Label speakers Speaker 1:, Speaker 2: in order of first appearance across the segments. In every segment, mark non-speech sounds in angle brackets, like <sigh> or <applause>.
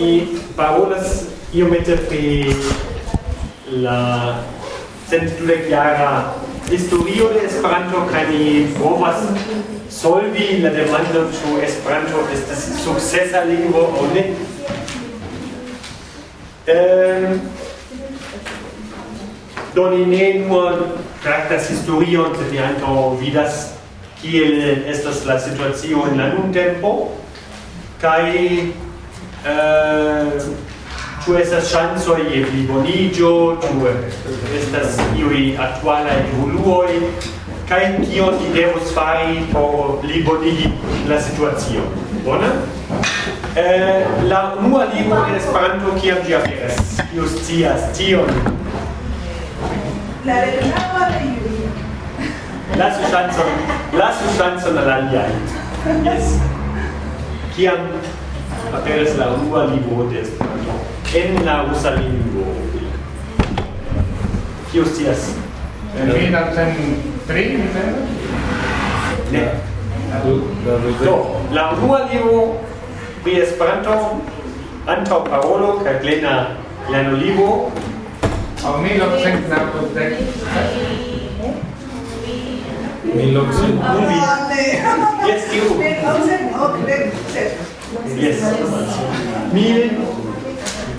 Speaker 1: ni parolas iomete pri la centdudekjara historio de Esperanto kaj ni provas solvi la demando ĉu Esperanto estas sukcesa lingvo aŭ ne. Ehm Do ni ne nur traktas historion, sed ni ankaŭ vidas kiel estas la situacio en la nuntempo kaj Eh, ĉu estas ŝancoj je pliboniĝo, ĉu estas iuj aktualaj evoluoj, kaj kion ni devus fari por plibonigi la situacion. Bone? Eh, la unua libro en Esperanto kiam ĝi aperas. Kiu scias tion?
Speaker 2: La lernado de Juli.
Speaker 1: Lasu ŝancon, lasu ŝancon al aliaj. Yes. Kiam aperis la unua libro de Esperanto en la rusa lingvo. Kio scias?
Speaker 3: En 1903, mi
Speaker 1: Ne. Do, la unua libro pri Esperanto antaŭ parolo kaj plena
Speaker 3: lernolibo
Speaker 1: Au
Speaker 2: 1993. 1900.
Speaker 1: Yes,
Speaker 2: you. 1993.
Speaker 1: Yes. Mil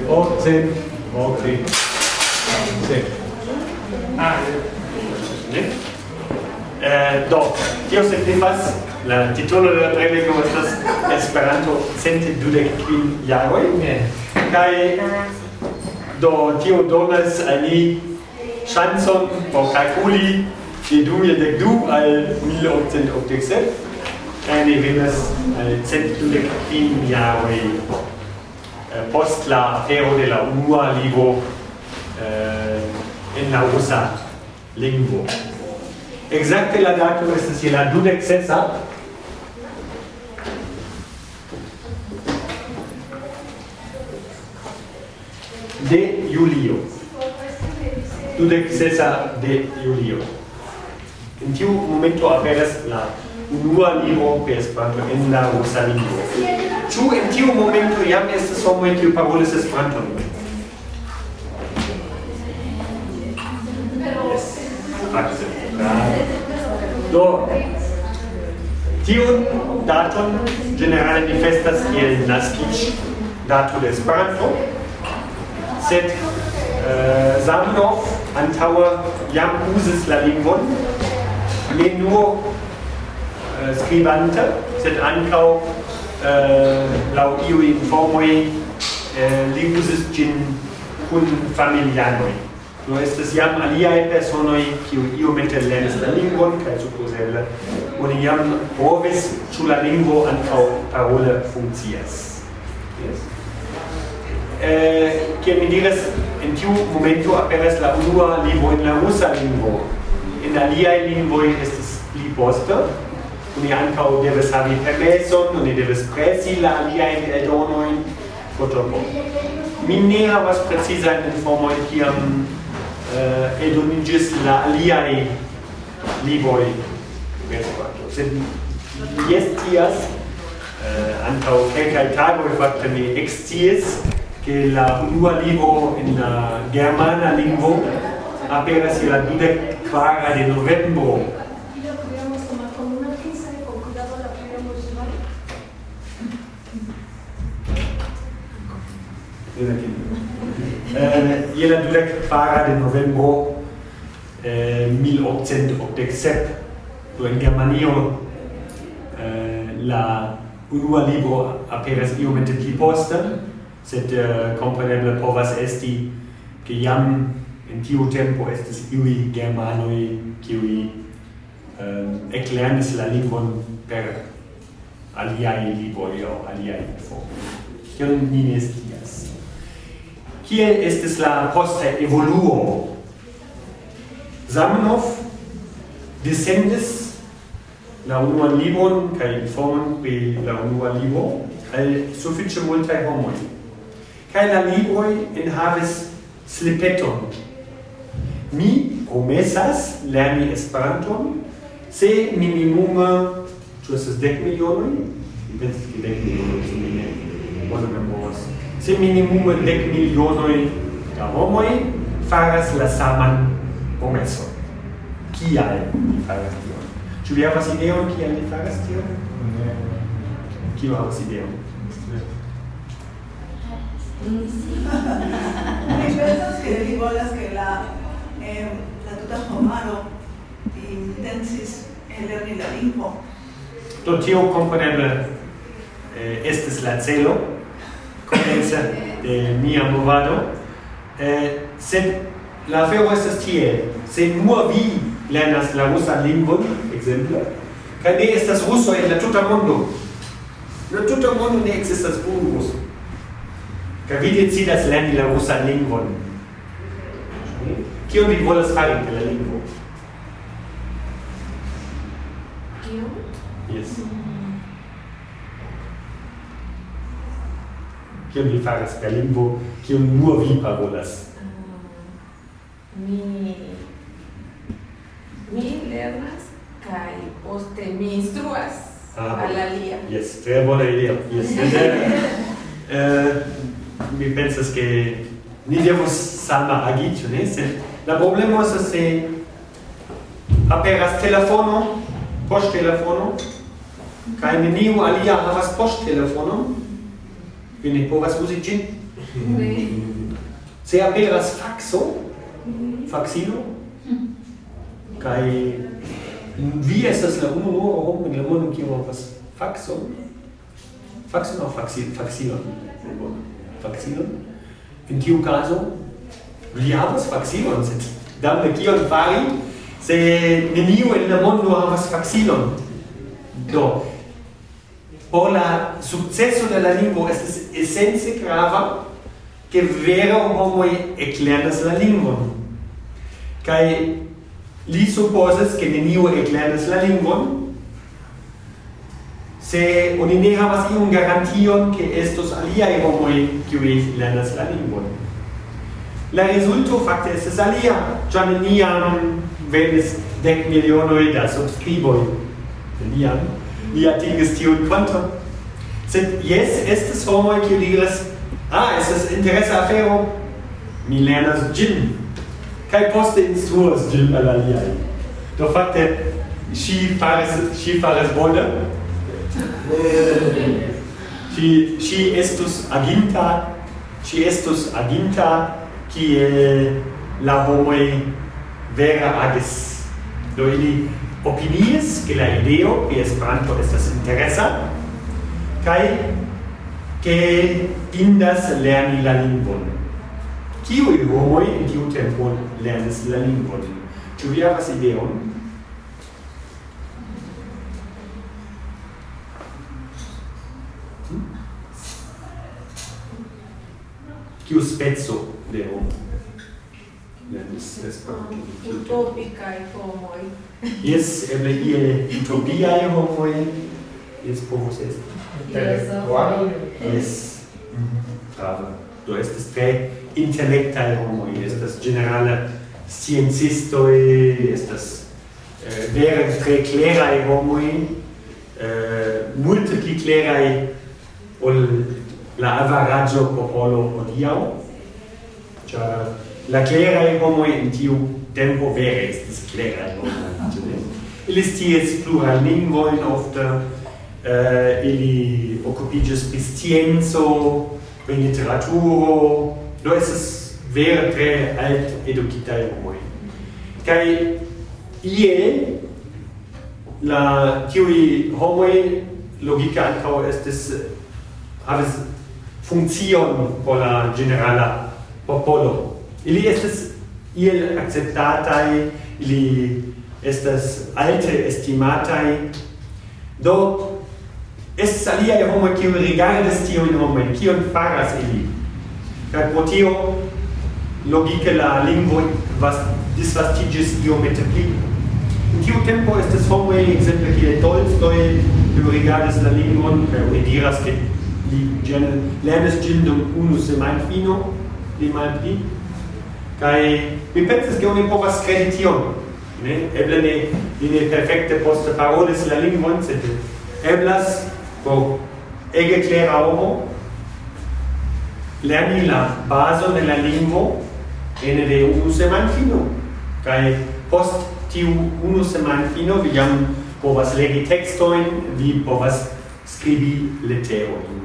Speaker 1: octcent octri. Sep.
Speaker 3: Ah.
Speaker 1: Ne? Eh, do, tio signifas la titolo de la prelego estas Esperanto cent dudek kvin jaroj. Kaj do tio donas al ni ŝancon por kalkuli de du je dek du al mil okcent okdek sep kaj ni vidas eh, centdudek kvin jaroj eh, post la afero de la unua ligo eh, en la rusa lingvo. Exacte la dato estas je la dudek sesa de julio. Dudek sesa de julio. In tiu momento aperas la unua libro per Esperanto en la rusa lingvo. Ĉu en tiu momento jam estas homoj kiuj parolas Esperanton? Yes. Fakte. Do, tiun daton generale ni festas kiel naskiĝ dato de Esperanto, sed eh, Zamenhof antaŭe jam uzis la lingvon, ne nur eh, skribante, sed ankaŭ uh, äh, laŭ iuj informoj uh, äh, li uzis ĝin kun familianoj. Do estas jam aliaj personoj kiu iomete lernis la lingvon kaj supozeble oni jam provis ĉu la lingvo ankaŭ parole funkcias. Yes. Eh, kiel mi diras, en tiu momento aperas la unua libro en la rusa lingvo. En aliaj lingvoj estas pli poste, Oni ankaŭ deves havi permeson, oni deves presi la aliajn eldonojn, fotopo. Mi ne havas precizajn informojn, kiam eh, uh, eldonigis la aliae liboi Esperanto. Sed mi estias, uh, eh, antaŭ kelkaj tagoj fakte mi eksciis, ke la unua libro in la germana lingvo aperas la dudek kvara de novembro
Speaker 4: Jonakim.
Speaker 1: Eh, je la dudek kvara de novembro eh, 1887, do en Germanio eh, la unua libro aperas iomete pli poste, sed eh, uh, kompreneble povas esti che jam in tiu tempo estis iui germanoi kiui eh, eclernis la lingvon per aliai libori o aliai info. Kion ni ne kiel estis la posta evoluo. Zamenhof descendis la unua libron kaj informon pri la unua libro al sufiĉe multaj homoj. Kaj la libroj enhavis slipeton. Mi promesas lerni Esperanton, se minimume ĉu estas dek milionoj, mi pensas ke dek milionoj, mi ne bone memoras se minimume dec milionoi da homoi faras la saman promesso. Kial li faras tion? Ĉu vi havas ideon kial li faras tion? Ne. Kiu havas ideon?
Speaker 2: Mm, <laughs> Mi pensas que li volas que la eh, la tuta homaro intensis lerni la lingvo.
Speaker 1: Do tio kompreneble eh, estis la celo, komenca de mia movado. Eh, sed la afero estas tiel, se nur vi lernas la rusa lingvon, ekzemple, kaj ne estas ruso en la tuta mondo. La tuta mondo ne ekzistas unu ruso. Kaj vi decidas lerni la rusa lingvon. Kion vi volas fari per la lingvo?
Speaker 4: Kion?
Speaker 1: Yes. Mhm. kion vi faras per lingvo, kion nur vi parolas?
Speaker 5: Mm, mi mi lernas kaj poste mi instruas
Speaker 1: ah,
Speaker 5: al alia.
Speaker 1: Yes, tre bona idea Yes. <laughs> eh, mi pensas che ni devos sama agi, ĉu ne? Sed la problemo estas se aperas telefono, poŝtelefono kaj neniu alia havas poŝtelefonon Vi ne povas uzi ĝin?
Speaker 5: Ne.
Speaker 1: Se aperas faxo, mhm. faxilo, kaj vi estas la unua homo en la mondo kiu havas faxon, faxon aŭ faxil, faxilon, faxilon. En tiu caso, vi havas faxilon, sed damne kion fari, se neniu en la mondo havas faxilon. Do, pola successo della lingvo estas essence grava che vera homoi eclernas la lingvon. Kai li supposes che neniu eclernas la lingvon se oni ne havas iun garantion che estos aliaj homo kiuj lernas la lingvon. La resulto fakte estas alia ĉar neniam venis dek milionoj da subskriboj. Neniam li atingis tiun konton. Sed jes estis homoj kiu diras, ah, estas interesa afero, mi lernas ĝin kaj poste instruas ĝin al aliaj. Do fakte ŝi faris ŝi faris bone. Ŝi ŝi estus aginta, ŝi estus aginta kiel la homoj vera agis. Do ili opiniis che la ideo pri Esperanto estas interesa kaj che indas lerni la lingvon. Kiuj homoj en tiu tempo lernis la lingvon? Ĉu vi havas ideon? Hm? Kiu speco de homo? lernis esperanton.
Speaker 5: utopicae homoj.
Speaker 1: Yes, eble ie utopiae homoi, yes, povus est.
Speaker 3: Intellectuali?
Speaker 1: Yes, bravo. Do estes tre intellectae homoi, estas generale sciencistoi, estas eh, vere tre clarae homoi, eh, multe pli clarae ol la avaraggio popolo odiau, Ĉar la clera e homo in tiu tempo vere estis clera homo ili sties plural lingvoin ofte eh, ili occupiges pri scienzo pri literaturo do estes vere tre alt educitae homoi kai ie la tiui homoi logica ancao estes havis funkcion por la generala popolo. Ili estas iel acceptatai, ili estas alte estimatai. Do, es aliae homo kiu rigardas tiun homen, kion faras ili. Kaj pro tio, logike la lingvo vas disvastigis iomete pli. In tiu tempo estes homoj, ekzemple kiel Tolstoj, kiu rigardas la lingvon kaj oni diras, ke li lernis ĝin dum unu semajnfino, pli malpli, Kai mi pensas ke oni povas kredi tion, ne? Eble ne ni ne perfekte poste parolis la lingvon, sed eblas por ege klera homo lerni la bazo de la lingvo ene de unu semanfino. Kai post tiu unu semanfino vi jam povas legi textoin, vi povas scribi leteroin.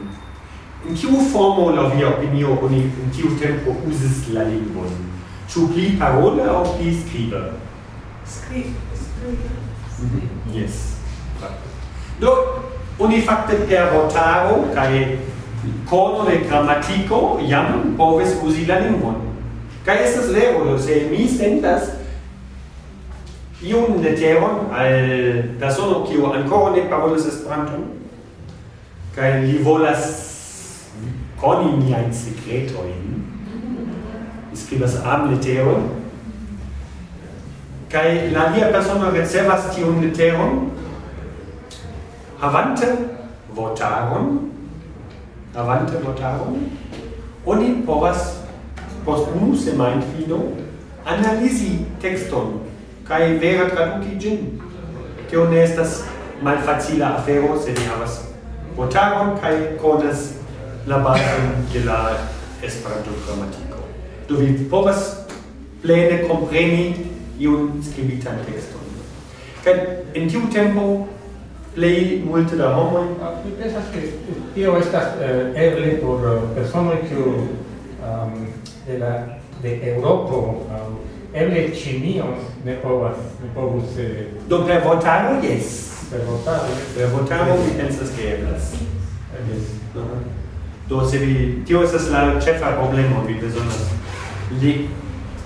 Speaker 1: In kiu formo, la via opinio, oni in kiu tempo usis la lingvon? Ĉu pli parole aŭ pli skribe?
Speaker 2: Skribe. Mm -hmm.
Speaker 1: Yes. Do oni fakte per votaro, kaj kono de gramatiko jam povis uzi la lingvon. Kaj estas vero, se mi sentas iun leteron al persono kiu ankoraŭ ne parolas Esperanton kaj li volas coni miajn secretoin, scribas am literon, kai la lia persono ricevas tiun literon, havante votaron, havante votaron, oni povas post unu semain fino analisi texton kai vera traduki gin. Tio ne estas malfacila afero se ni havas votaron kai konas la bazon de la Esperanto-gramatiko do vi povas plene compreni iun scribitan texton. Kaj en tiu tempo plei multe da homoj.
Speaker 3: Ah, mi pensas ke tio estas eh, eble por eh, personoj kiu um, de la de Eŭropo um, eble Ĉinio ne povas ne povus eh,
Speaker 1: do per votaro yes.
Speaker 3: per votaro yes.
Speaker 1: per votaro mi pensas ke eblas
Speaker 3: jes
Speaker 1: do se vi tio estas la ĉefa problemo vi bezonas li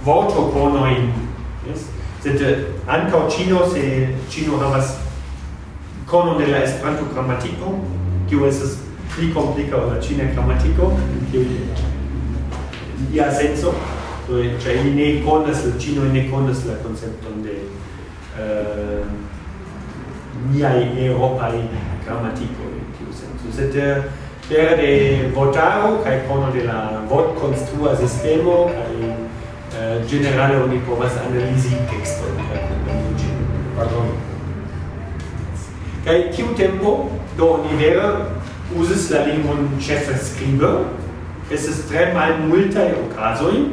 Speaker 1: voto cono in yes sed eh, anca cino se cino havas cono de la esperanto gramatiko kiu estas pli komplika ol cina gramatiko kiu ia senso eh, do cioè ili ne conas la cino ne conas la koncepton de eh niai europai gramatiko in tiu senso. Sed eh, spera de votaro kai kono de la votkonstrua sistemo kai uh, generale oni povas analizi tekston kaj kompreni. Pardon. kai tiu tempo do ni vera uses la lingvon chefe skribe. es tre mal multa e okazoi uh,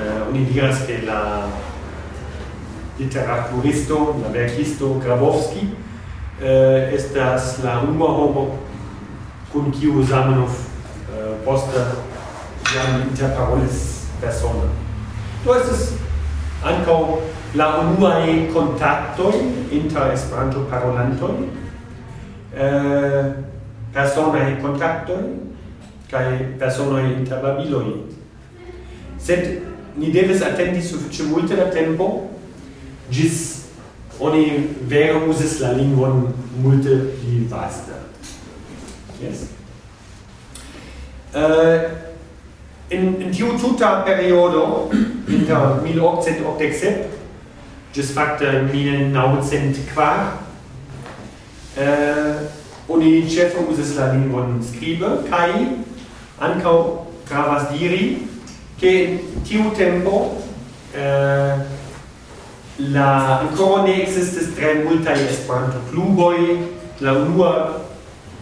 Speaker 1: eh, oni diras ke la literaturisto, la verkisto Grabowski uh, estas la unua homo cum kiu Zamenhof uh, poste jam interparolis persone. Do estes ancau la unuae contactoi inter Esperanto-parolantoj, uh, personae contactoi, kontaktoj kaj inter babiloi. Sed ni deves atendi suffice multe da tempo gis oni vere uzis la lingvon multe pli vasta. Yes. Uh, in, in tiu tuta periodo, <clears throat> inter 1887, gis facte 1904, quar, uh, oni cefo uses la lingvon scribe, kai ancau gravas diri, che tiu tempo uh, la ancora ne existis tre multae esperanto cluboi, la unua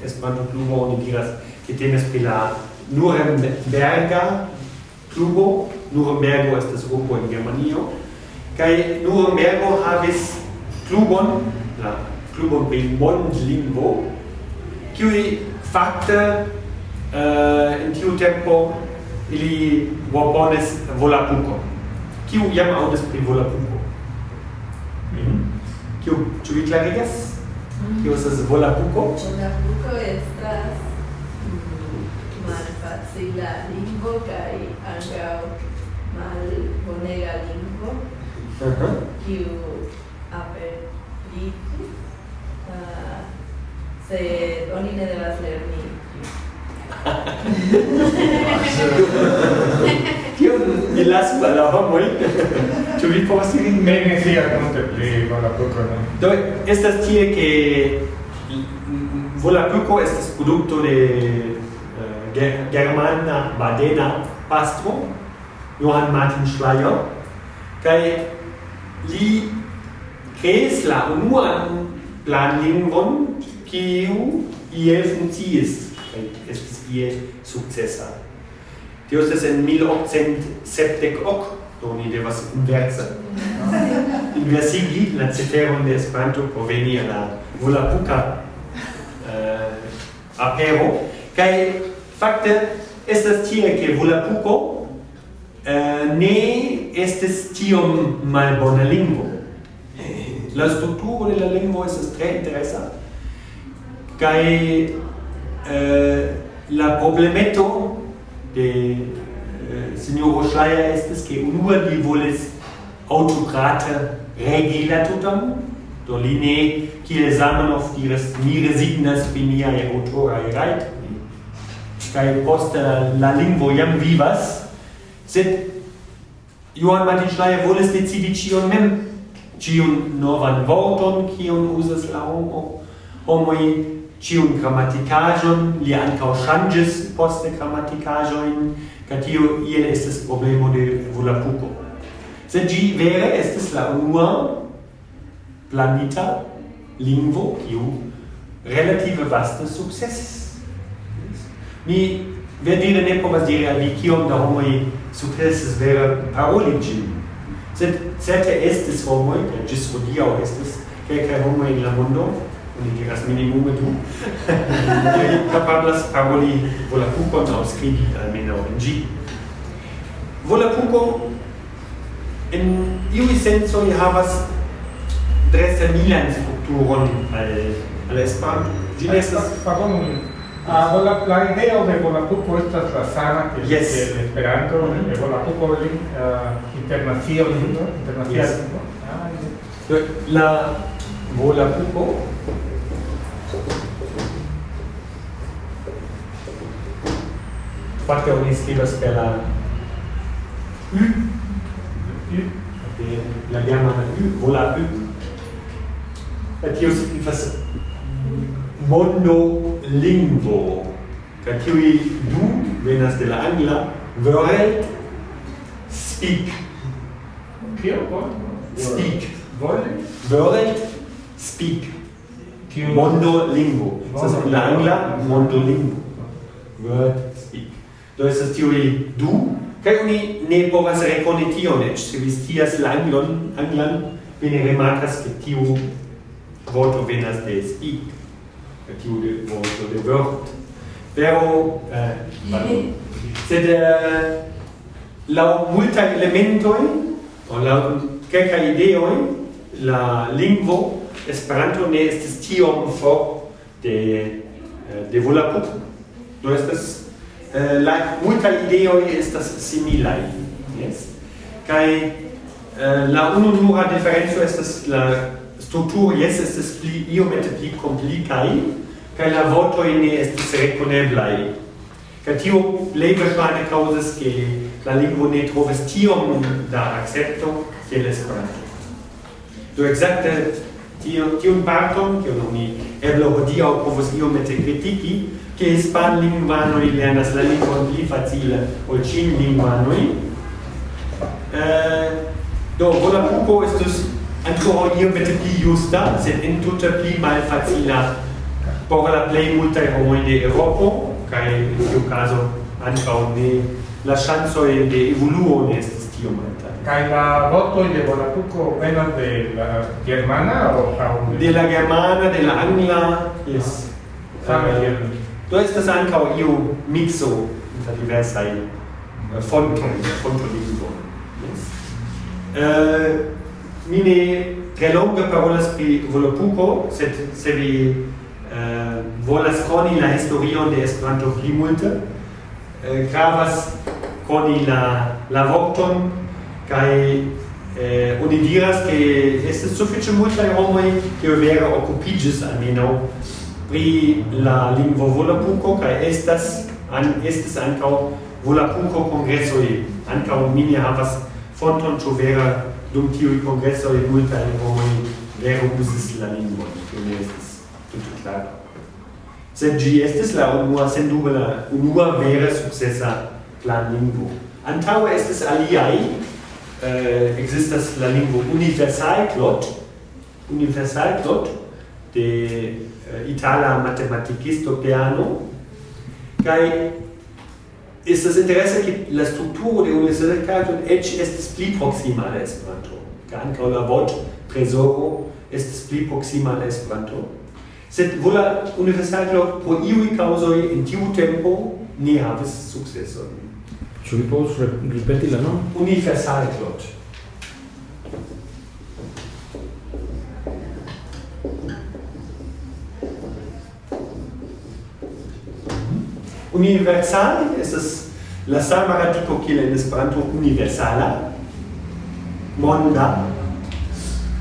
Speaker 1: Esperanto klubo oni diras ke temas pri la Nuremberga klubo Nurembergo estas urbo en Germanio kaj Nurembergo havis klubon la klubon pri mondlingvo kiuj fakte eh, uh, in tiu tempo ili voponis volapuko. Kiu jam aŭdis pri volapuko? Mm -hmm. Kiu, ĉu vi klarigas? Kio estas volapuko?
Speaker 5: Volapuko estas malfacila lingvo kaj ankaŭ malbonega lingvo, kiu aperitis, sed oni ne devas lerni <laughs> <laughs>
Speaker 1: ne lasu al la homoj. <laughs> Ĉu vi povas iri
Speaker 3: ne ne scias multe pli volapuko
Speaker 1: do estas tie ke volapuko estas produkto de uh, germana badena pastro Johann Martin Schleyer kaj li kreis la unuan planlingvon kiu iel funkciis kaj estis iel sukcesa. Tio estas en 1870 ok, do ni devas inverse. Inversigi la ciferon de Esperanto por veni a la volapuka uh, eh, apero, kai fakte estas tie ke volapuko eh, ne estes tiom malbona lingvo. La strukturo de la lingvo estas tre interesa, kai eh, la problemeto de eh, signoro Schleier estis, ke unua li volis autokrate regi la tutam, do li ne kiel Zamenhof diris mi resignas pri niaj aŭtoraj rajtoj kaj poste la lingvo jam vivas, sed Johann Martin Schleier volis decidi cion mem, cion novan vorton, kiun usas la homo, homoj ciun grammaticajon, li ancao changes poste grammaticajoin, ca tio iel estes problemo de volapuco. Sed gi vere estes la unua planita lingvo, kiu relative vaste successis. Mi verdire ne povas dire al vi kiom da homoi successis vere paroli gin. Sed certe estes homoi, gis hodiau estes, quelcae homoi in la mondo, oni diras minimume du ili <laughs> kapablas paroli volapukon aŭ skribi almenaŭ en ĝi volapuko en iuj sencoj havas tre similan strukturon al al Esperanto ĝi ne estas
Speaker 3: pardon Ah, vola, la idea de Volapuco estas la sana que
Speaker 1: yes.
Speaker 3: es el Esperanto, mm -hmm. de Volapuco uh, internacio, mm -hmm. internacional,
Speaker 1: Yes.
Speaker 3: ¿no? Ah,
Speaker 1: yes. La Volapuco parte oni scrivas per la U, U, la germana U, vola U, et tio signifas monolingvo, ca tiui du venas de la angla world speak.
Speaker 3: Kio?
Speaker 1: Speak.
Speaker 3: World?
Speaker 1: World speak. Monolingvo. Das ist in der Angla monolingvo. Word do es tiui du kai oni ne povas rekoni tion eĉ se vi scias la anglan anglan vi ne rimarkas ke tiu vorto venas de speak ke tiu de vorto de word vero eh, pardon. sed eh, laŭ multaj elementoj aŭ laŭ kelkaj ideoj la lingvo Esperanto ne estis tiom for de eh, volapuk Do estas eh, la multa ideo estas simila yes? Kai eh, la ununura diferenco estas la strukturo yes estas pli iomete pli komplikaj kai la vorto ne estas rekoneblaj. Kai tio lebe verspane causes ke la lingvo ne trovas tiom da accepto kiel esperanto. Do exacte tio, tiun parton, kion oni eble hodiaŭ povos iomete kritiki, ke hispanlingvanoj lernas la lingua pli facile cin ĉinlingvanoj. Eh, do volapuko estus ankoraŭ iomete pli justa, sed più pli malfacila por la plej multaj homoj de Eŭropo kaj in tiu caso ancora ne la chance de evoluo ne estas tiom.
Speaker 3: Kai la voto de Bonatuco venas de la germana o
Speaker 1: de la germana de la angla yes.
Speaker 3: Ah, same eh,
Speaker 1: uh, kiel do estas ankaŭ iu mixo inter diversaj uh, fontoj fontoj yes. Uh, mi ne tre longe parolas pri Volapuko sed se vi uh, volas koni la historion de Esperanto pli multe uh, gravas koni la la vorton kai eh, oni diras che estes suffice multae homoi che vere occupigis almeno pri la lingvo volapuco kai estas an estes ancau volapuco congressoi ancau mini havas fonton ĉu vera dum tiuj kongresoj multaj homoj vere uzis la lingvo ke ne estis tute klara sed gi estes la unua sendube la unua vere sukcesa planlingvo antaŭe estis aliaj eh, existas la lingvo universal dot de eh, itala matematikisto kai ist das Interesse ke la strukturo de universalclot eĉ est pli proxima al Esperanto kaj ankaŭ la vot tresoro est pli proxima al Esperanto. Sed vola universalclot pro iuj causoi in tiu tempo ne havis sukceson.
Speaker 6: Ĉu vi povus ripeti la
Speaker 1: nomon? Clot. Cloud. Mhm. Universale estas la sama radiko kiel en Esperanto universala, monda,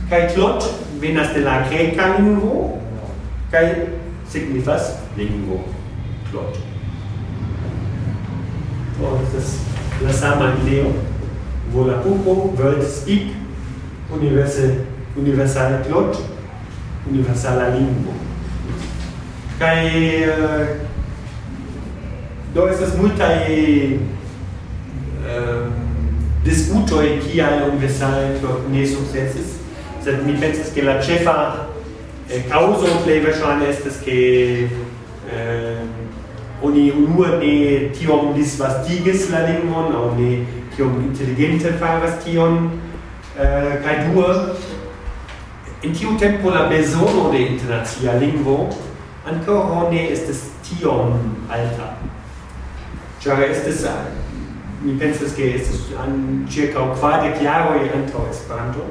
Speaker 1: kaj Cloud venas de la greka lingvo kaj signifas lingvo. clot das estas la sama ideo. Vola pupo world speak universe universale clot, universala lingvo. Kaj uh, do estas multaj eh, uh, discutoi kial universale klot ne sukcesis sed mi pensas che la chefa eh, causo plej ist es, che, eh, oni unue ne tiom disvastigis la lingvon au ne tiom intelligente faras tion eh, kai due in tiu tempo la besono de internazia lingvo ancora ne estis tiom alta. Ĉar estes, mi pensas che estes an circa kvardek jaroj antaŭ Esperanto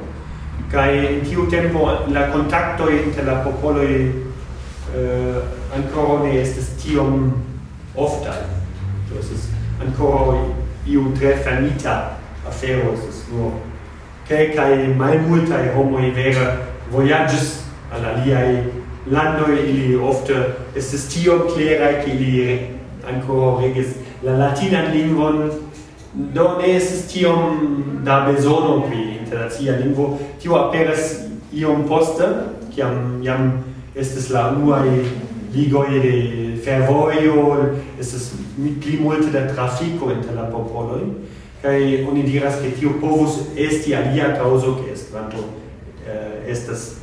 Speaker 1: kai in tiu tempo la contacto inter la popolo eh, ancora ne estes tiom ofta. Do es ancora iu tre fermita afero, estas nur i homo i vera voyages al aliaj landoj, ili ofte estis tiom clera ke ili ancora regis la latina lingvon, do ne estis tiom da besono pri internacia lingvo, tio aperas iom poste, kiam jam estes la unuaj ligoi de fervoio, es pli multe da trafico inter la popoloi, kai oni diras ke tio povus esti alia causo ke Esperanto eh, estas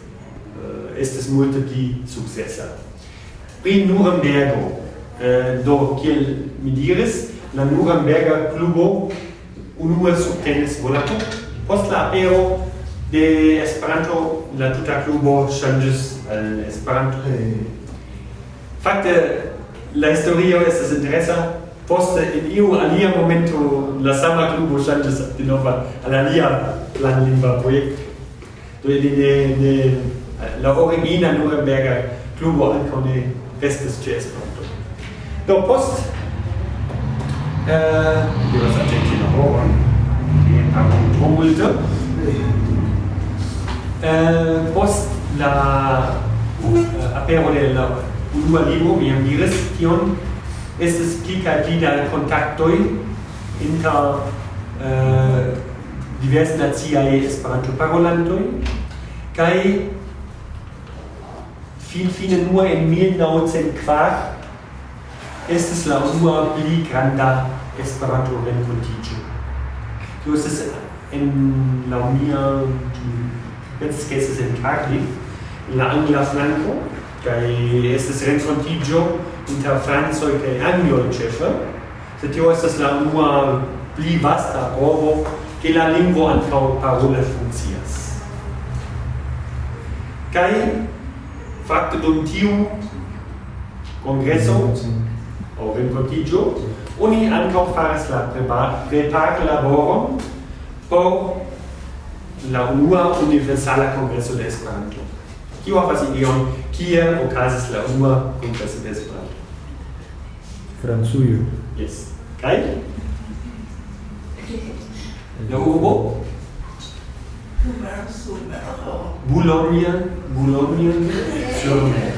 Speaker 1: eh, estas multe pli sukcesa. Pri Nurembergo, eh, do kiel mi diris, la Nuremberga klubo unue subtenis Monaco, post la apero de Esperanto la tuta klubo ŝanĝis al Esperanto. Eh, Fakte la historio estas interesa poste in iu alia momento la sama klubo ŝanĝis de nova al alia planlingva projekto. Do de, de, de la origina Nuremberga klubo ankaŭ ne restis ĉe Esperanto. Do post eh devas aĉeti la un po' akontrulte. Eh post la uh, apero del unua libro mi am diris tion estis pli kaj pli da kontaktoj inter eh, diversnaciaj parolantoi kai fin fine nur en 1904 estes la unua pli granda Esperanto-renkontiĝo. Do estis en la mia pensis ke estis en Cardiff en la angla flanco kai estas renkontigio inter Franco kaj Anglio ĉefe, sed tio estas la unua pli vasta provo ke la lingvo ankaŭ parole funkcias. Kaj fakte dum tiu kongreso o renkontigio oni ankaŭ faras la preparlaboron por la unua universala congresso de Esperanto. Kio havas ideon, kie okazis la unua kongreso de Esperanto.
Speaker 6: Francujo.
Speaker 1: Yes. Kaj? La urbo? Boulogne, Boulogne, sur mer.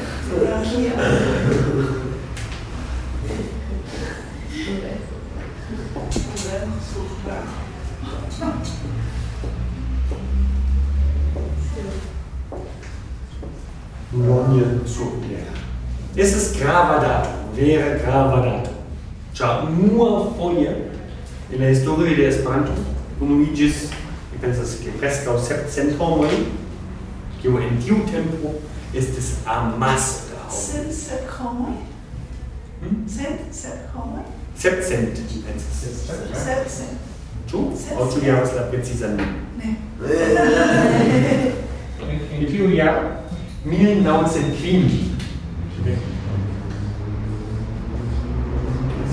Speaker 1: Bologna Es ist grava dato, vera grava dato. Ĉar nur foje in la historio de Esperanto unuiĝis, mi pensas ke preskaŭ sepcent homoj, kiu in tiu tempo estis amasse da homoj.
Speaker 2: Sep sep homoj?
Speaker 1: Hmm?
Speaker 2: Sep sep homoj?
Speaker 1: Sepcent, mi pensas.
Speaker 2: Sepcent. Eh?
Speaker 1: Ĉu? Aŭ ĉu vi havas la precizan?
Speaker 2: Ne. <laughs> <laughs>
Speaker 3: Eh. En tiu jaro
Speaker 1: 1905.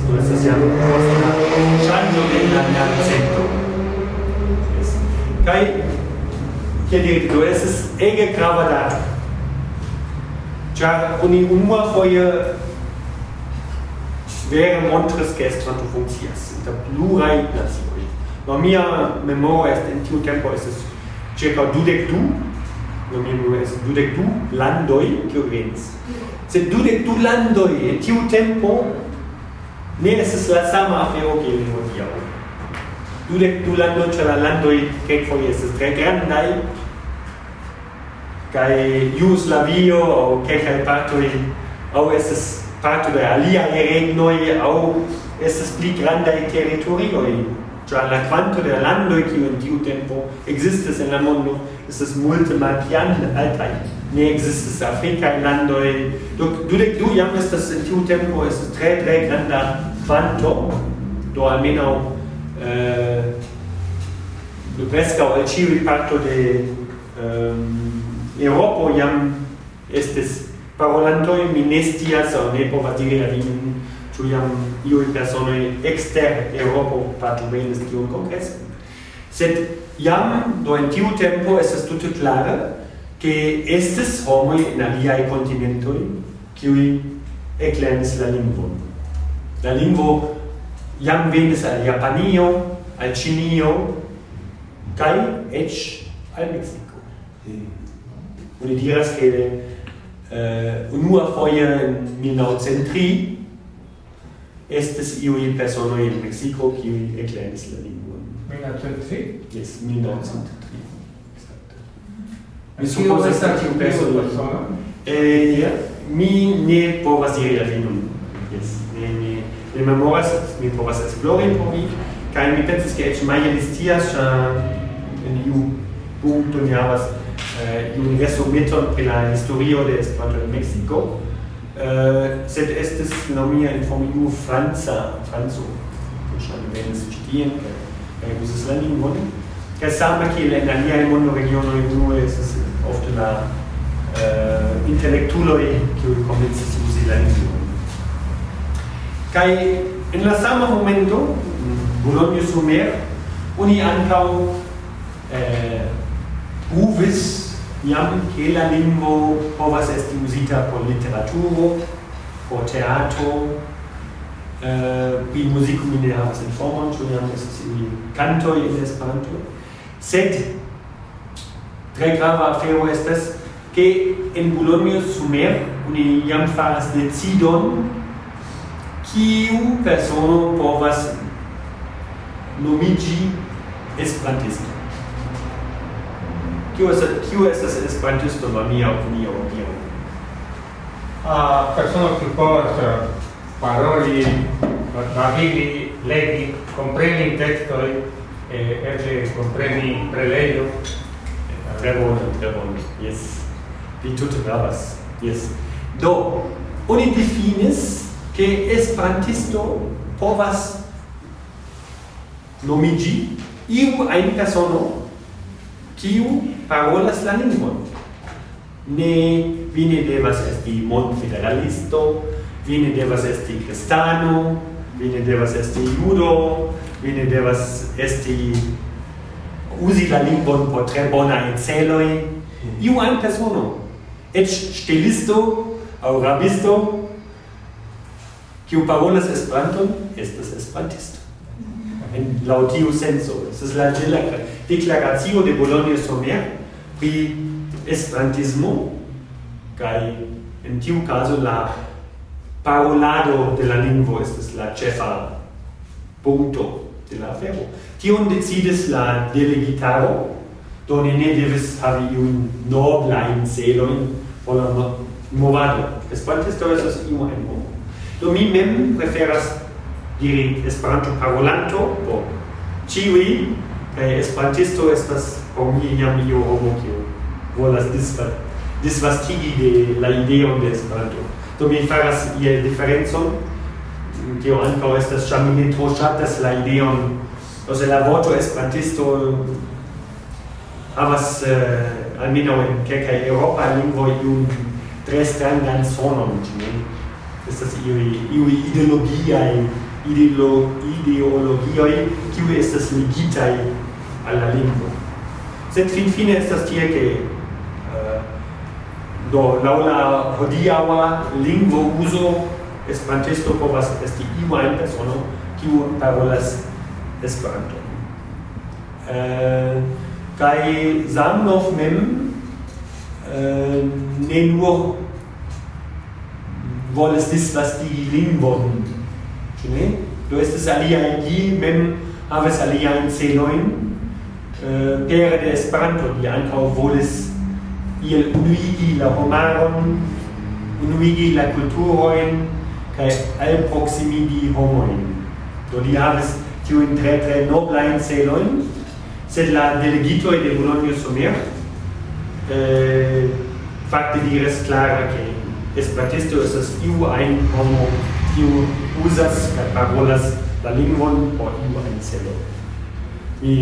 Speaker 1: So estas ja post la ŝanĝo de la jarcento. Kaj kiel diri do estas ege grava dato. Ĉar oni unuafoje vere montris ke Esperanto funkcias inter pluraj nacioj. La mia memoro est in tiu tempo estas circa dudek du do mi memoras dudek du landoj kiu venis Se dudek du landoi en tiu tempo ne estas la sama afero kiel hodiaŭ dudek du landoi, ĉar la landoj kelkfoje estas tre grandaj kaj Jugoslavio aŭ kelkaj partoj aŭ estas parto de aliaj regnoi aŭ estas pli grandaj teritorioj Cioè la quanto de landoi kiu in tiu tempo existis en la mondo estas multe mal pian altai Ne existis Afrika landoi. Do dudek du jam estas in tiu tempo es tre tre granda quanto do almeno eh do presca o ĉiuj parto de ehm Europa jam estes parolantoj mi ne scias ne povas diri vin ĉu jam iuj personoj ekster Eŭropo partoprenis tiun kongreson. Sed jam do en tiu tempo estas tute klare, ke estis homoj en aliaj kontinentoj kiuj eklernis la lingvon. La lingvo jam venis al Japanio, al Ĉinio kaj eĉ al Meksiko. Oni diras, ke uh, unua foie in 1903 estes iui personoi in Mexico qui ecleris la lingua.
Speaker 3: 1903?
Speaker 1: Yes, 1903. Exacto. Mi supposas
Speaker 3: que
Speaker 1: tiu persono... Eh, yeah. Mi ne povas diri la finon. Yes, ne, ne, ne memoras, mi povas esplori por vi, kai mi pensis che ec maia listias, char in iu punto mi havas eh, iun resumeton pri la historio de Esperanto in Mexico, Uh, sed estes nomia in formiu Franca, Franco, Deutschland venis ĉi tien kaj kaj uzis la lingvon, kaj same kiel en aliaj mondoregionoj unue estas ofte la äh, uh, intelektuloj kiuj komencis uzi la lingvon. Kaj en la sama momento, Bologna-sur-Mer, oni ankaŭ äh, eh, pruvis iam che la lingvo povas esti usita por literaturo, por teatro, eh, pri muziko mi ne havas informon, ĉu jam estas iuj kantoj en Esperanto, sed tre grava afero estas che en Bologna Sumer oni jam faras decidon kiu persono povas nomigi esperantisto. Kiu estas kiu estas esperantisto la mia opinio tio?
Speaker 3: a persona che povas paroli, navigi, legi, compreni in eh, eble kompreni prelejo.
Speaker 1: Tre bone, tre bone. Yes. Vi tute pravas. Yes. Do, oni definis che esperantisto povas nomigi iu ein persono kiu parolas la lingvon. Ne, vi ne devas esti montfederalisto, vi ne devas esti cristano, vi ne devas esti judo, vi ne devas esti usi la lingvon por tre bonai celoi. Iu ein persono, et stelisto, au rabisto, kiu parolas Esperanton, estas Esperantisto. En lautiu senso, estas la declaratio de Boulogne-sur-Mer pri Esperantismo kai en tiu caso la parolado de la lingvo estas la ĉefa punto de la afero. Tion decides la delegitaro, do ni ne devis havi iun noblajn celojn por la movado. Esperantisto estas iu hejmo. Do mi mem preferas diri Esperanto-parolanto por ĉiuj kai esperantisto estas por mi jam io homo kiu volas disva disvastigi de la ideon de Esperanto. Do mi faras ie diferencon, kio ankaŭ estas ĉar mi ne tro ŝatas la ideon, ose la vorto esperantisto havas uh, almenaŭ en kelkaj eŭropaj lingvoj iun tre strangan sonon, ĉu ne? Estas iuj iuj ideologiaj ideolo, ideologioj kiuj estas ligitaj alla lingvo. Sed fin fine estas tie che uh, do la una hodiawa lingvo uso esperantisto povas esti iu ajn persono kiu parolas esperanto. Uh, eh, kai Zamnov mem uh, ne nur volas disvastigi lingvon, ĉu ne? Do estas aliaj, ĝi mem havas aliajn celojn, Eh, pere de Esperanto, li ankaŭ volis iel unuigi la homaron, unuigi la kulturojn kaj alproksimigi homojn. Do li havis tiujn tre tre noblajn celojn, sed la delegitoj de Bologna-Somer eh, fakte diris klare ke esperantisto estas iu ajn homo kiu uzas kaj parolas la lingvon por iu ajn celo. Mi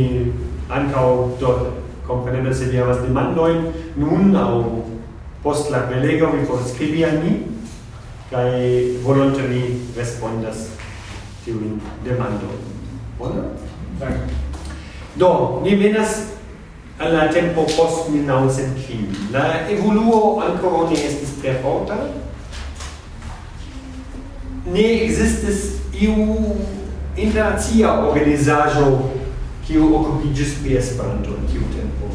Speaker 1: ancau do compreneble se vi havas demandojn. Nun aŭ post la prelego vi povas skribi al mi kaj volonte mi respondas tiujn demandojn.
Speaker 3: Dank
Speaker 1: do ni venas al la tempo post 1905 la evoluo ancora ne estis tre forta. Ne existis iu internazia organizajo kiu okupigis pri Esperanto en tiu tempo.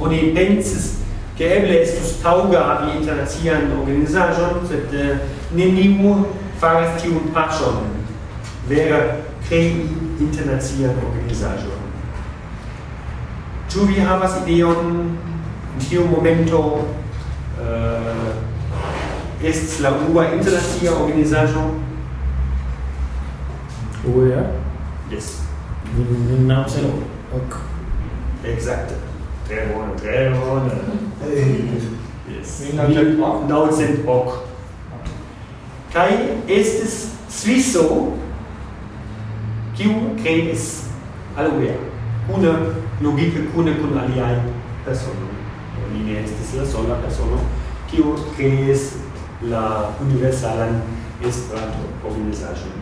Speaker 1: Oni pensis che eble estus tauga havi internacian organizajon, sed eh, neniu faras tiun pacion, vera crei internacian organizajon. Ĉu vi havas ideon in tiu momento uh, estis la unua internacia organizaĵo?
Speaker 6: Oh, yeah.
Speaker 1: Yes.
Speaker 6: Now say ok.
Speaker 1: Exacte. Tre bone, tre bone. Yes.
Speaker 3: Naŭcent ok.
Speaker 1: Kaj estis Sviso kiu kreis Aluea una logike kune kun aliaj personoj. Li ne estis la sola persono kiu kreis la universalan Esperanto-organizaĵon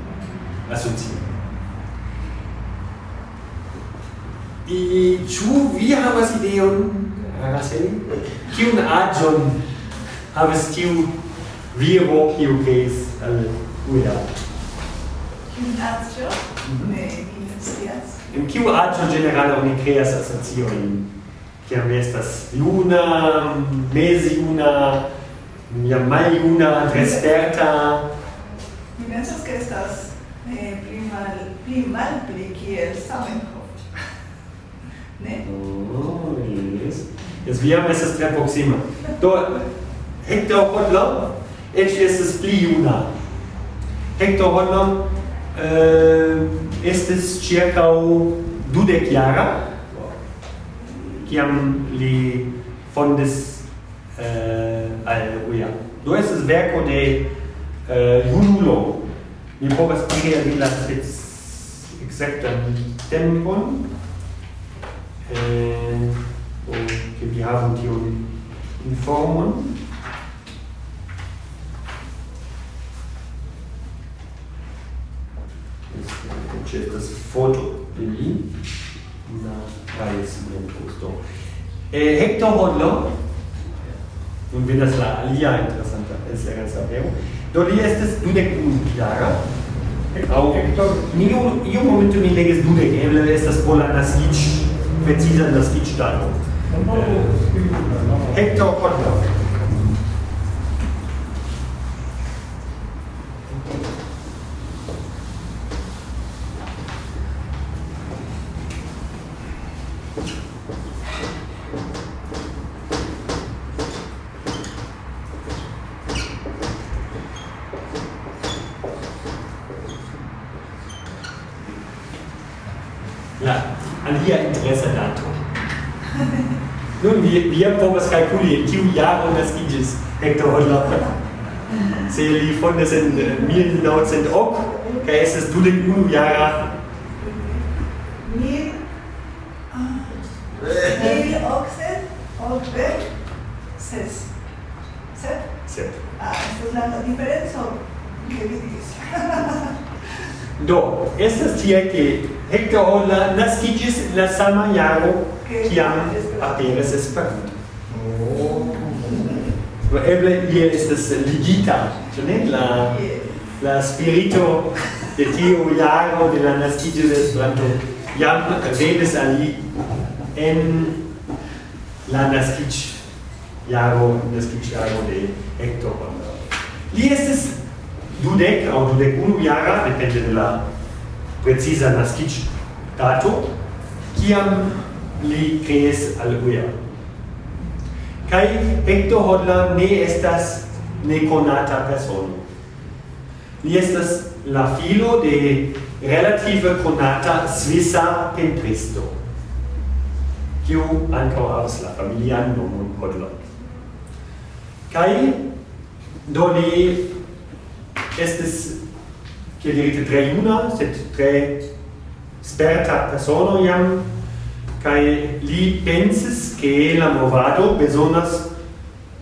Speaker 1: asocio. I ĉu vi havas ideon, Raseli? Eh? Kiun aĝon havas tiu viro kiu kreis al Uda?
Speaker 2: Kiun? Mhm. Ne, mi
Speaker 1: ne scias. En kiu aĝo ĝenerale oni kreas asociojn? Kiam estas juna, mezjuna, ja maljuna, resperta
Speaker 2: Mi pensas ke estas eh, pli mal pli mal pli kiel Zamenhof. Ne?
Speaker 1: Oh, yes. Yes, viam estas tre proxima. Do, Hector Hodler, eĉ estas pli juna. Hector Hodler eh, äh, estis ĉirkaŭ dudek jara, kiam li fondis eh, al Uja. Do es verko de eh, junulo. Mi povas diri al vi la exactan tempon, eh, o che vi havu tiun informon. C'è questa foto di lì, una varie simile posto. Eh, e Hector Hodler, nun vedas la alia interessanta, es la ganza afero, do li estes dudec un chiara, au
Speaker 3: Hector,
Speaker 1: ni iu momento mi leges dudec, eble estas pola nasic präziser in das
Speaker 3: Lied steigen.
Speaker 1: Äh, Hector Kottler. Yeah. alia interesa dato. <laughs> Nun vi vi povas kalkuli kiu jaro naskiĝis Hector Hodler. Se li fondes en eh, 1910 ok, kaj estas dudek unu jara Estas tie che Hector Olla nascigis la sama jaro kiam aperes Esperanto. Oh. Do eble ie estas ligita, ĉu ne? La la spirito de tiu jaro de la nascigio de Esperanto jam venis al li en la nascic jaro nascic jaro de Hector Olla. Li estis dudec, au dudec unu jara, depende de la precisa nascic dato, kiam li crees al uia. Kai Hector Hodler ne estas neconata person. Li estas la filo de relative conata svisa pentristo, kiu ancao havas la familian nomon Hodler. Kai do li estes che dirite tre una, sed tre sperta persona iam, kai li pensis che la movado besonas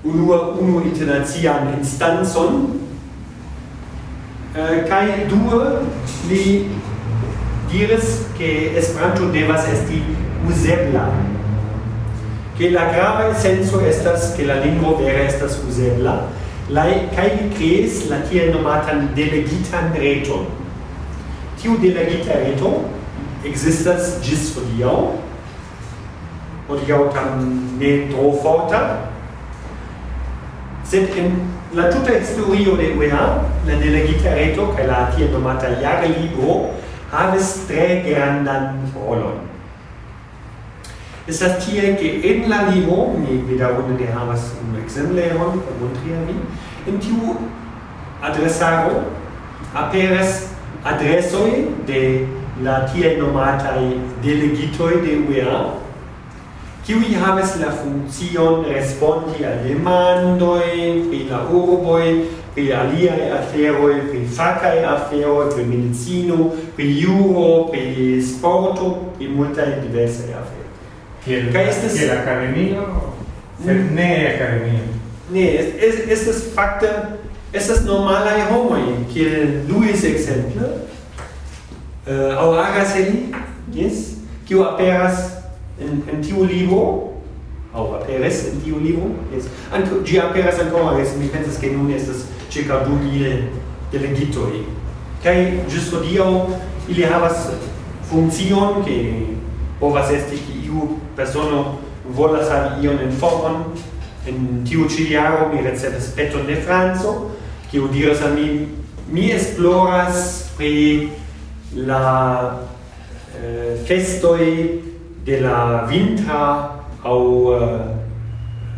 Speaker 1: unua unu internazian instanzon, eh, äh, kai due li diris che Esperanto devas esti usebla, che la grava senso estas che la lingua vera estas usebla, kaj li kreis la tiel nomatan delegitan reton. Tiu delegita reto existas gis hodiaŭ, hodiaŭ tam ne tro forta, sed en la tuta historio de UEA, la delegita reto kaj la tiel nomata jare libro havis tre grandan rolon estas tie ke in la libro mi bedaŭrinde ne havas unu ekzempleron por montri al vi tiu adressaro, aperes adressoi de la tiel nomatai delegitoi de UEA kiuj haves la funkcion respondi al demandoi, pri la urboi, pri aliae aferoi, pri facae aferoi, pri medicino pri juro pri sporto pri multae diversaj aferoi.
Speaker 3: Kiel,
Speaker 1: Kaj estas
Speaker 3: kiel akademio, sed
Speaker 1: mm.
Speaker 3: ne akademio.
Speaker 1: Ne, es estas fakte estas normalaj homoj, kiel Luis ekzemple, eh, uh, aŭ Agasseli, yes, kiu aperas en, en tiu libro, aŭ aperis en tiu libro, yes. Anto, ĝi aperas ankoraŭ, yes, mi pensas ke nun estas ĉirkaŭ du mil delegitoj. Kaj ĝis hodiaŭ ili havas funkcion, ke povas esti iu persono volas havi ion informon en tiu ĉi jaro mi ricevis peton de Franco, kiu diras al mi, mi esploras pri la eh, festoj de la vintra au eh,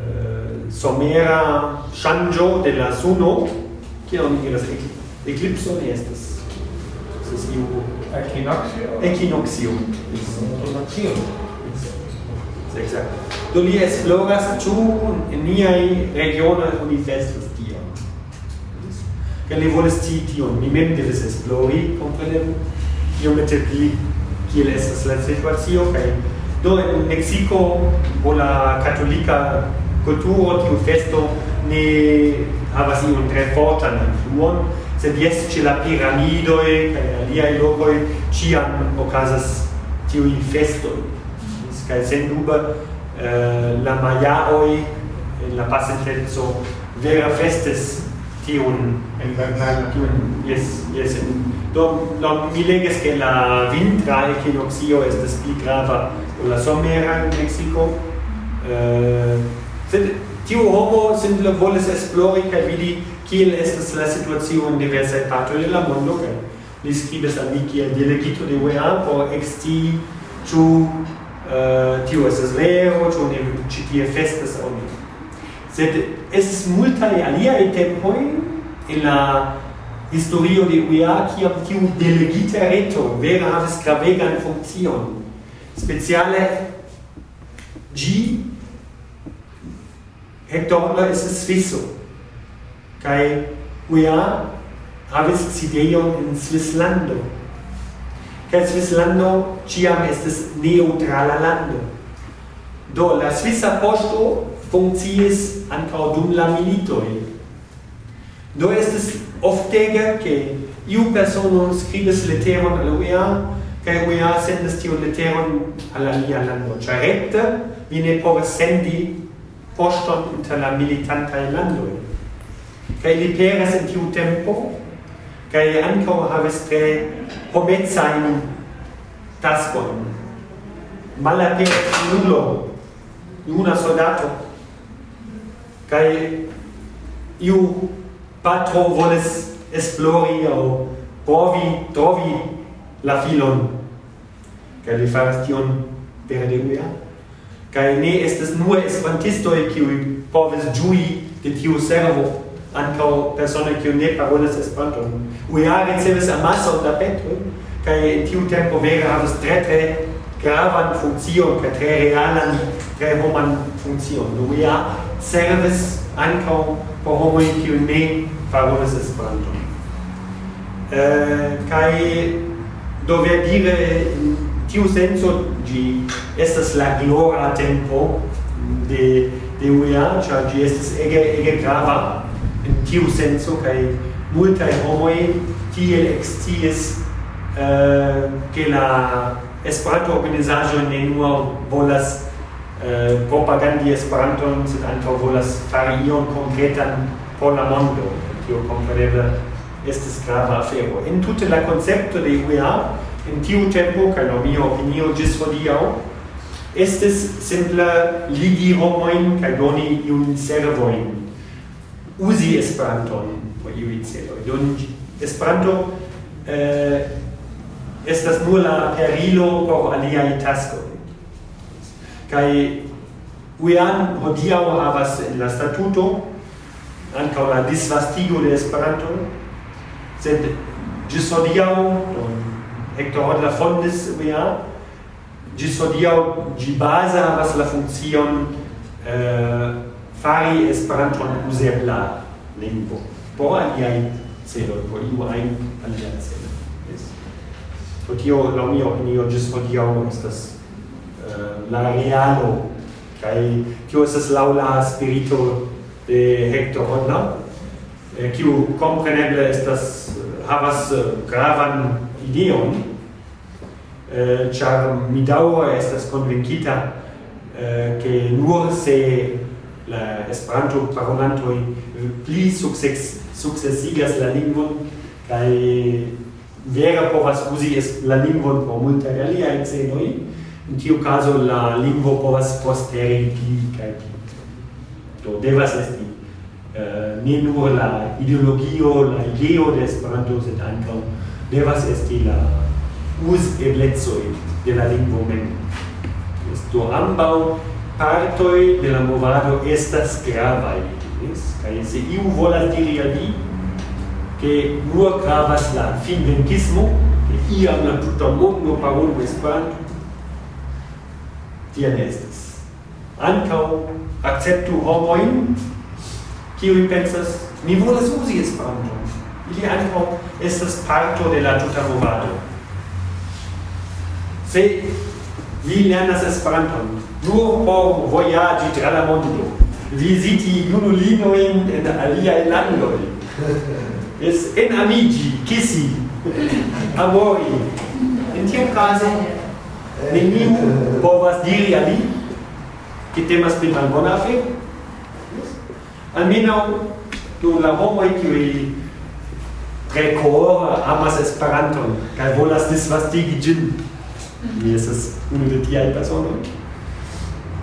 Speaker 1: eh somera ŝanĝo de la suno, kiam oni diras eklipso ne estas
Speaker 3: Equinoxio.
Speaker 1: Equinoxio.
Speaker 3: Equinoxio
Speaker 1: seksa. Do li esploras ĉu en niaj regionoj oni festas tion. Kaj li volas scii tion, mi mem devas esplori, kompreneble, iomete pli kiel estas la situacio kaj do en Meksiko por la katolika kulturo tiu festo ne havas iun tre fortan influon, sed jes ĉe la piramidoj kaj aliaj lokoj ĉiam okazas tiuj festoj kaj sen duba eh, la majaoj en la pasinteco vera festes tiun
Speaker 3: en Bernal
Speaker 1: tiun yes yes en, do la mi legas ke la vintra equinoccio estas pli grava ol la somera en Meksiko eh, sed tiu homo simple volis esplori kaj vidi kiel estas la situacio en diversaj partoj de la mondo kaj li skribas al mi kiel delegito de UEA por ekscii ĉu uh, tio estas vero, ĉu ne ĉi tie festas aŭ ne. Sed estas multaj aliaj tempoj en la historio de UEA kiam tiu delegita reto vere havis gravegan funkcion. Speciale ĝi Hector estas sviso kaj UIA havis sidejon in Svislando che Svislando ciam estes neutrala lando. Do la svisa posto funcciis ancao dum la militoi. Do estes oftega che iu persono scribes leteron al UEA che UEA sendes tio leteron al alia lando. Cioè, rekte vi ne povas sendi poston inter la militantaj landoi. Che li peres in tiu tempo kai ankaŭ havis tre homecajn taskon Malaperis nulo, una soldato, kai iu patro volis esplori aŭ provi trovi la filon. Kai li faras tion per de uja. Kai ne estes nur e qui povis giui de tiu servo ankaŭ personoj kiu ne parolas Esperanton. UEA ricevis amaso da petoj kaj in tiu tempo vere havas tre tre gravan funkcion kaj tre realan, tre homan funkcion. UEA servis ankaŭ por homoj kiu ne parolas Esperanton. Eh, kaj do verdire tiu senso gi estas la glora tempo de de UEA, ĉar ĝi estas ege ege grava in tiu senso kai multa homoi tiel exties eh, che la Esperanto organizajo ne nur volas eh, propagandi Esperanton sed ankaŭ volas fari ion konkretan por la mondo tio kompreneble estas grava afero. En tute la koncepto de UEA in tiu tempo kaj la mia opinio ĝis hodiaŭ estis simple ligi homojn kaj doni iun servojn usi Esperanton por iuj celoj. Do Esperanto eh, estas nur la perilo por aliaj taskoj. Kai uian hodiaŭ havas en la statuto ankaŭ la disvastigo de Esperanto, sed ĝis hodiaŭ, Hector Hodler fondis uian, Gis hodiau gi basa havas la funkcion eh, fari Esperanton uzebla lingvo por aliaj celoj, por iu ajn alia celo. Yes. pro tio, laŭ mia opinio, ĝis hodiaŭ estas uh, la realo kaj tio estas laŭ la spirito de Hector Hodler, eh, kiu kompreneble estas havas eh, gravan ideon, eh, char mi daŭre estas konvinkita eh, ke nur se la Esperanto parolantoj pli sukces sukcesigas la lingvon kaj vera povas uzi la lingvon por multaj aliaj celoj in tiu caso la lingvo povas posteri pli kaj pli. Do devas esti uh, ne nur la ideologio la ideo de Esperanto sed ankaŭ devas esti la us eblecoj de la lingvo mem. Do ambaŭ partoi de la movado estas gravaj, jes? Kaj se iu volas diri al vi, che nur gravas la finvenkismo, che iam la tuta mondo parolu Esperanto, tia ne estas. Ankaŭ acceptu homoin, kiuj pensas, mi volas usi Esperanton. Ili ankaŭ estas parto de la tuta movado. Se vi lernas Esperanton, nur por voyagi tra la mondo, visiti junulinoin en aliae landoi, <laughs> es enamigi, kisi, amori. In tiu case, neniu povas diri a li, che temas pri malbona afero. Almeno, tu la homoj qui prekore amas Esperanton kaj volas disvastigi ĝin. Mi estas unu de tiaj personoj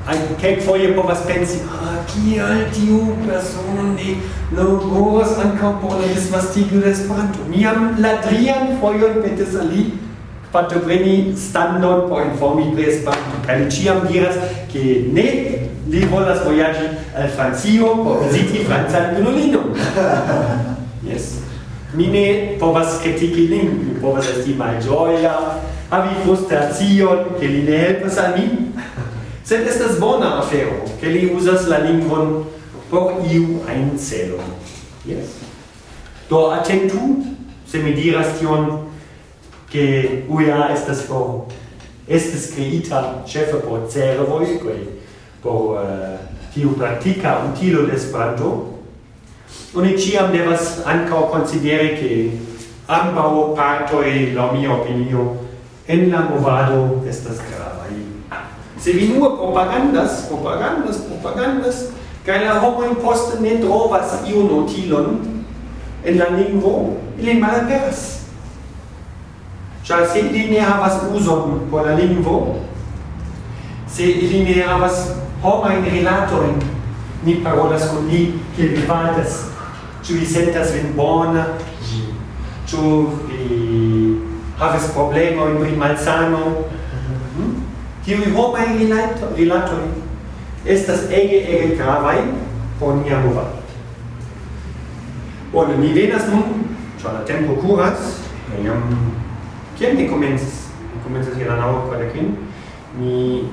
Speaker 1: ein kelk foje povas pensi ah kial tiu person ni laboras ankaŭ por la disvastigo de Esperanto? Mi jam la trian fojon petis al li partopreni standon por informi pri Esperanto. Kaj li ĉiam diras ke ne li volas vojaĝi al Francio por viziti francan junulinon <laughs> yes. Mi ne povas kritiki lin mi povas esti malĝoja havi frustracion ke li ne helpas al mi. Sed estas bona afero, ke li uzas la lingvon por iu ajn celo. Yes. Do atentu, se mi diras tion, ke UIA estas por estes kreita ĉefe por servoj kaj por uh, tiu praktika utilo de Esperanto. Oni ĉiam devas ankaŭ konsideri ke ambaŭ partoj, laŭ mia opinio, en la movado estas gravaj. Se vi nur propagandas, propagandas, propagandas, kaj la homoj poste ne trovas iun utilon en la lingvo, ili malaperas. Ĉar se ili ne havas uson por la lingvo, se ili ne havas homajn rilatojn, ni parolas con li, kiel vi fartas, ĉu vi sentas vin bona, ĉu vi havas problemojn pri malsano, Tiui homai rilato, rilatoi estas ege, ege gravai por nia movado. Bone, ni venas nun, ĉar la tempo kuras, jam kiam ni komencis? Ni komencis je la naŭa kvardekvin. Ni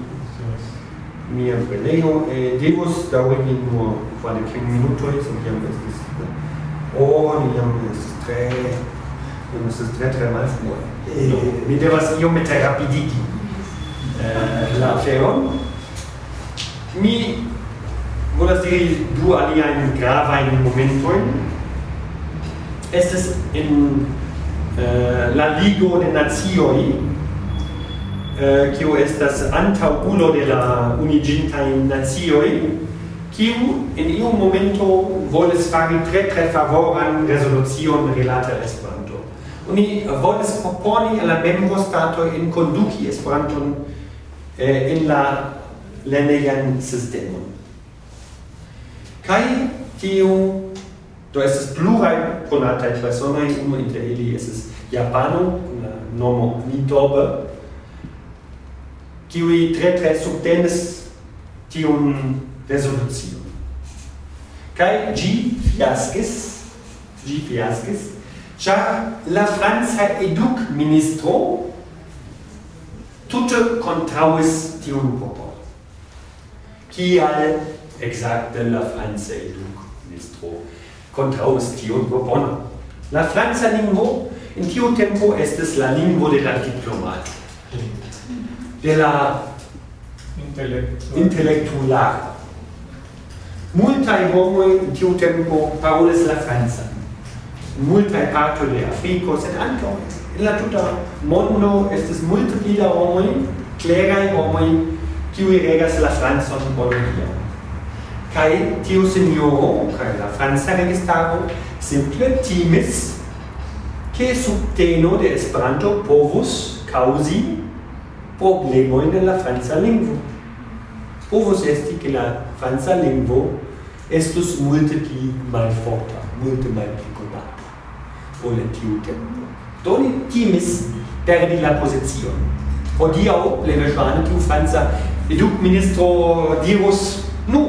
Speaker 1: mia prelego eh, devos daŭrigi nur kvardekvin minutoj, sed jam estis oni jam estis tre jam estis tre tre malfrue. Mi devas iomete rapidigi eh, la aferon. Mi volas diri du aliajn gravajn momentojn. Estes en eh, la Ligo de Nacioj, eh, kiu estas antaŭulo de la Unuiĝintaj Nacioj, kiu en iu momento volis fari tre tre favoran rezolucion rilate al Esperanto. Oni volis proponi al la membrostatoj enkonduki Esperanton eh, in la lernejan sistemon. Kai tiu do es plurai konataj personoj, unu inter ili es Japano, la nomo Nitobe, kiui tre tre subtenis tiun resolution Kai gi fiascis gi fiascis ĉar la franza educ ministro tutte contrauis tiun popol. Cial exacte la Franza educ ministro contrauis tiun popol? La Franza lingvo in tiu tempo estes la lingvo de la diplomat, de la intellectuala. Multae homoi in tiu tempo parolis la Franza, multae parto de Africo, sed anche en la tuta mondo estes multe da homoj, kleraj homoj, kiuj regas la Francon hodiaŭ. Kai tiu signoro, kai la Franza registaro simple timis che subteno de Esperanto povus causi problemojn en la Franza lingvo. Povus esti che la Franza lingvo estus multe pli malforta, multe malpli konata, ol tiu tempo doni timis perdi la pozicion. Hodiaŭ Leveŝvane, tiu franca edukministro dirus, nu,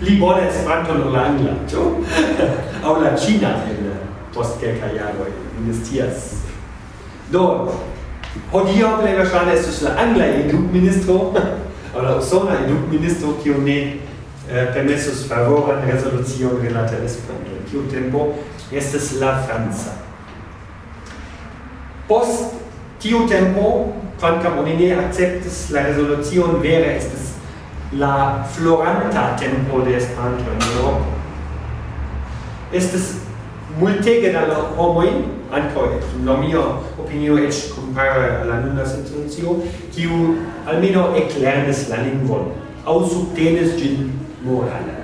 Speaker 1: pli bone esperanto ol la angla, ĉu? <laughs> Aŭ la ĉina eble post kelkaj jaroj, ministias. ne scias. Do, hodiaŭ Leveŝvane estus la angla edukministro, <laughs> aŭ la usona edukministro, kiu ne eh, permessus favoran rezolucion rilate Esperanto. Tiu tempo estas la franca. Post tiu tempo, quancam oni ne acceptis la resolution vere estes la floranta tempo de Esperanto in Europa. Estes multege da la homoi, anco la mia opinio ec compare alla nuna situatio, kiu almeno eclernis la lingvon, au subtenis gin morale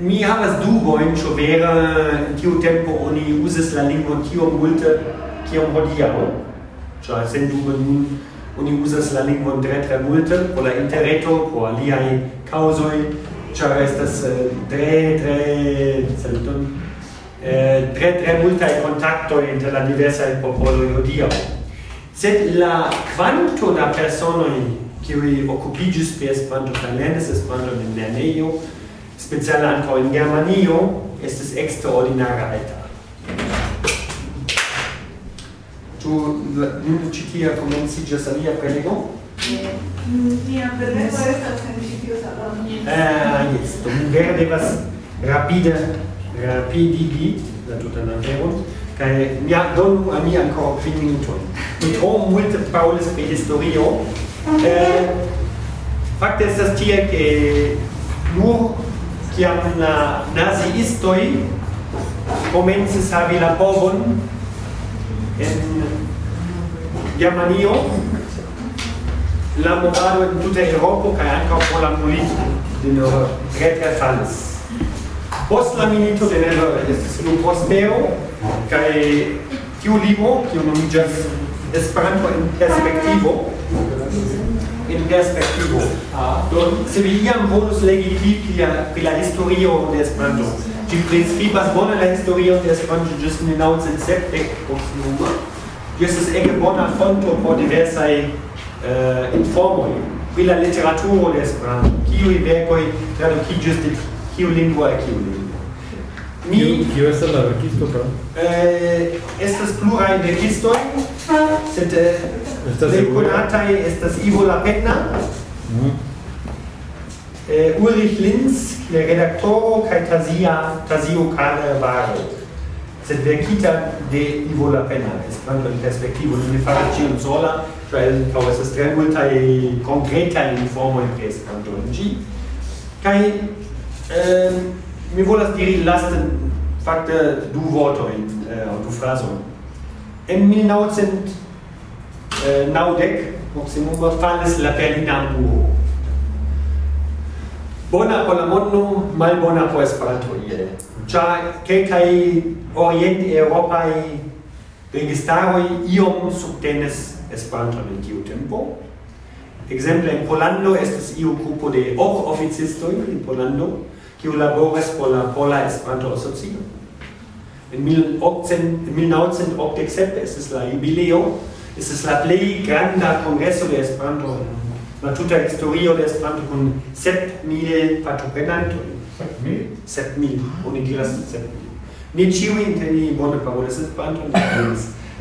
Speaker 1: mi havas dubojn ĉu vere en tiu tempo oni uzis la lingvon tiom multe kiom hodiaŭ. Ĉar sendube nun oni uzas la lingvon tre tre multe por la interreto por aliaj kaŭzoj ĉar estas eh, tre tre saluton eh, tre tre multaj kontaktoj inter la diversaj popoloj hodiaŭ. Sed la kvanto da personoj kiuj okupiĝis per Esperanto kaj lernis Esperanton en lernejo speciale ankaŭ en Germanio estis eksterordinara alta. Ĉu nun ĉi tie komenciĝas alia prelego?
Speaker 2: Nia prelego estas en ĉi tiu salono.
Speaker 1: Ah, jes, do mi vere devas rapide rapidigi la tutan aferon kaj ja donu al mi ankoraŭ kvin minutojn. Mi tro multe parolis pri historio. Eh, fakte estas tie ke nur kiam la naziistoj komencis havi la povon en Germanio, la movado en tuta Eŭropo kaj ankaŭ por la milito de nova tre falis. Post la milito de Nero estis unu posteo kaj tiu libro, kiu nomiĝas Esperanto en perspektivo, in perspektivo. Ah. Do, se vi iam volus legi pli pri la, pri la historio de Esperanto, ci priskribas bona la historio de Esperanto ĝis 1970 proksimume. Ĝi es ege bona fonto por diversai uh, eh, informoi pri la literaturo de Esperanto, kiuj verkoj tradukiĝis de kiu lingua e kiu lingua.
Speaker 6: Mi kio estas la verkisto pro?
Speaker 1: Eh, estas pluraj verkistoj, sed eh,
Speaker 6: plej
Speaker 1: konataj estas Ivo Lapetna.
Speaker 6: Mm. Mm-hmm.
Speaker 1: Eh, Ulrich Linz, la redaktoro kaj Tazia Tazio Kane Varo. Sed verkita de Ivo Lapetna, esperanto perspektivo de faras ĉion sola, ĉar ankaŭ estas tre multaj konkretaj informoj pri Esperanto en ĝi. Kaj eh, mi volas diri laste fakte du vortojn aŭ eh, du frazojn. En 1990 eh, proksimume falis la Berlina muro. Bona por la mondo, malbona por Esperanto ie Ĉar kelkaj orient-eŭropaj registaroj iom subtenis Esperanton en tiu tempo. Ekzemple en polando estas iu grupo de ok oficistoj en polando kiu laboras por la Pola Esperanto-Asocio. En 1987 estis la jubileo, estis la plej granda kongreso de Esperanto en la tuta historio de Esperanto kun 7000 partoprenantoj.
Speaker 3: 7000?
Speaker 1: 7000, oni diras 7000. Ne ĉiuj inter ni bone parolas Esperanton,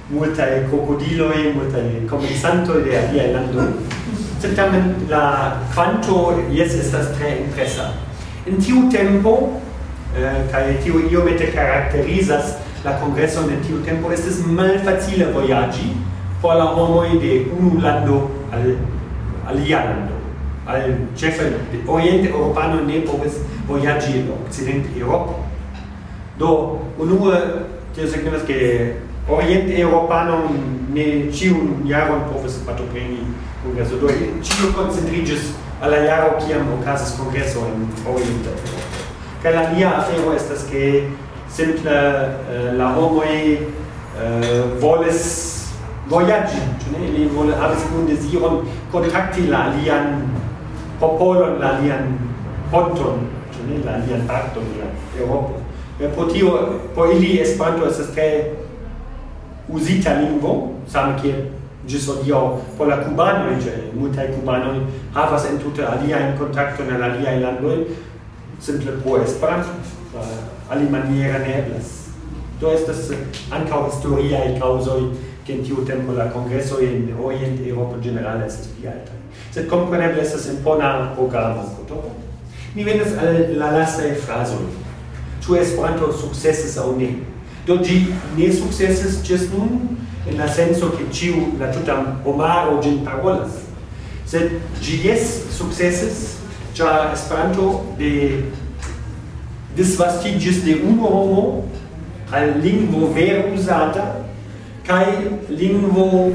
Speaker 1: multaj krokodiloj, multaj komencantoj de aliaj landoj. Sed tamen la kvanto jes estas tre impresa. In tiu tempo, eh, kai tiu iomete karakterizas la congresson en tiu tempo, estis malfacile voyagi por la homoi de unu lando al alia lando. Al cefe de oriente europano ne povis voyagi in occident Europo. Do, unue, tio signifas ke orient europano ne ciun jaron povis partopreni congresso, do ciu concentrigis al la jaro kiam okazas kongreso en Orienta kaj la nia afero estas ke simple uh, la homoj uh, eh, volis vojaĝi ĉu ne? Ili vole havis kun deziron kontakti la alian popolon la alian ponton ĉu ne? La alian parton de la Eŭropo. Ja, por tio por ili Esperanto estas tre uzita lingvo same kiel gis odio por la cubano in genere multa havas en tute alia in contatto nel alia in lando simple pro esperanto ali maniera ne eblas. Do estas ankaŭ historia e kaŭzoj che in tiu tempo la congresso in Orient Europa generale estas pli alta sed kompreneble estas impona programo koto mi venas al la lasta frazo ĉu Esperanto sukcesis aŭ ne? Do ĝi ne sukcesis ĝis nun? en la senso che ci la tutta homaro gin parolas. Sed gi jes sukcesis ĉar Esperanto de disvastiĝis de unu homo al lingvo vere uzata kaj lingvo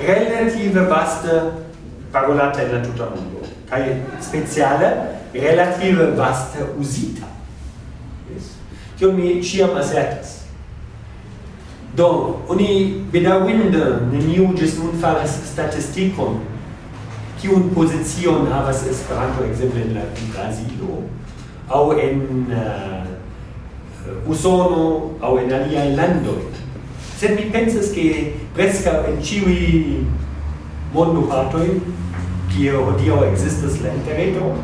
Speaker 1: relative vaste parolata en la tuta mondo kaj speciale relative vaste uzita. Yes. Tio mi ĉiam asertas. Do, oni bedaŭinde neniu ĝis nun faris statistikon kiun pozicion havas Esperanto ekzemple en la Brazilo aŭ en uh, Usono aŭ en aliaj landoj. Sed mi pensas ke preskaŭ en ĉiuj mondopartoj kie hodiaŭ ekzistas la interreto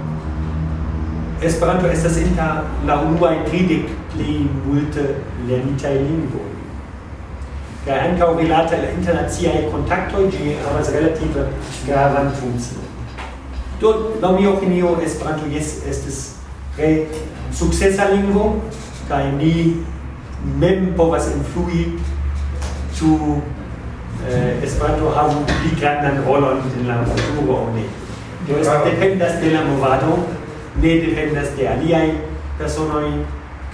Speaker 1: Esperanto estas inter la unuaj tridek pli multe lernitaj lingvoj kaj ankaŭ rilate al internaciaj kontaktoj ĝi havas relative gravan funkcion. Do, laŭ mia opinio, Esperanto jes estis tre sukcesa lingvo kaj ni mem povas influi ĉu eh, Esperanto havu pli grandan rolon en la futuro aŭ ne. Do es dependas de la movado, ne dependas de aliaj personoj,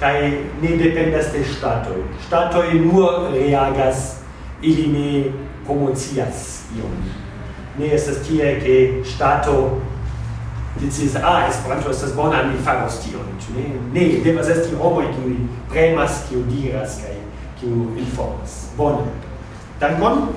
Speaker 1: kai ne dependas de statoj statoj nur reagas ili ne promocias iom ne estas tie ke stato dicis ah esperanto estas bona mi faros tion. Ne? Ne devas esti homoj kiuj premas kiu diras kaj kiu informas. Bone. Dankon.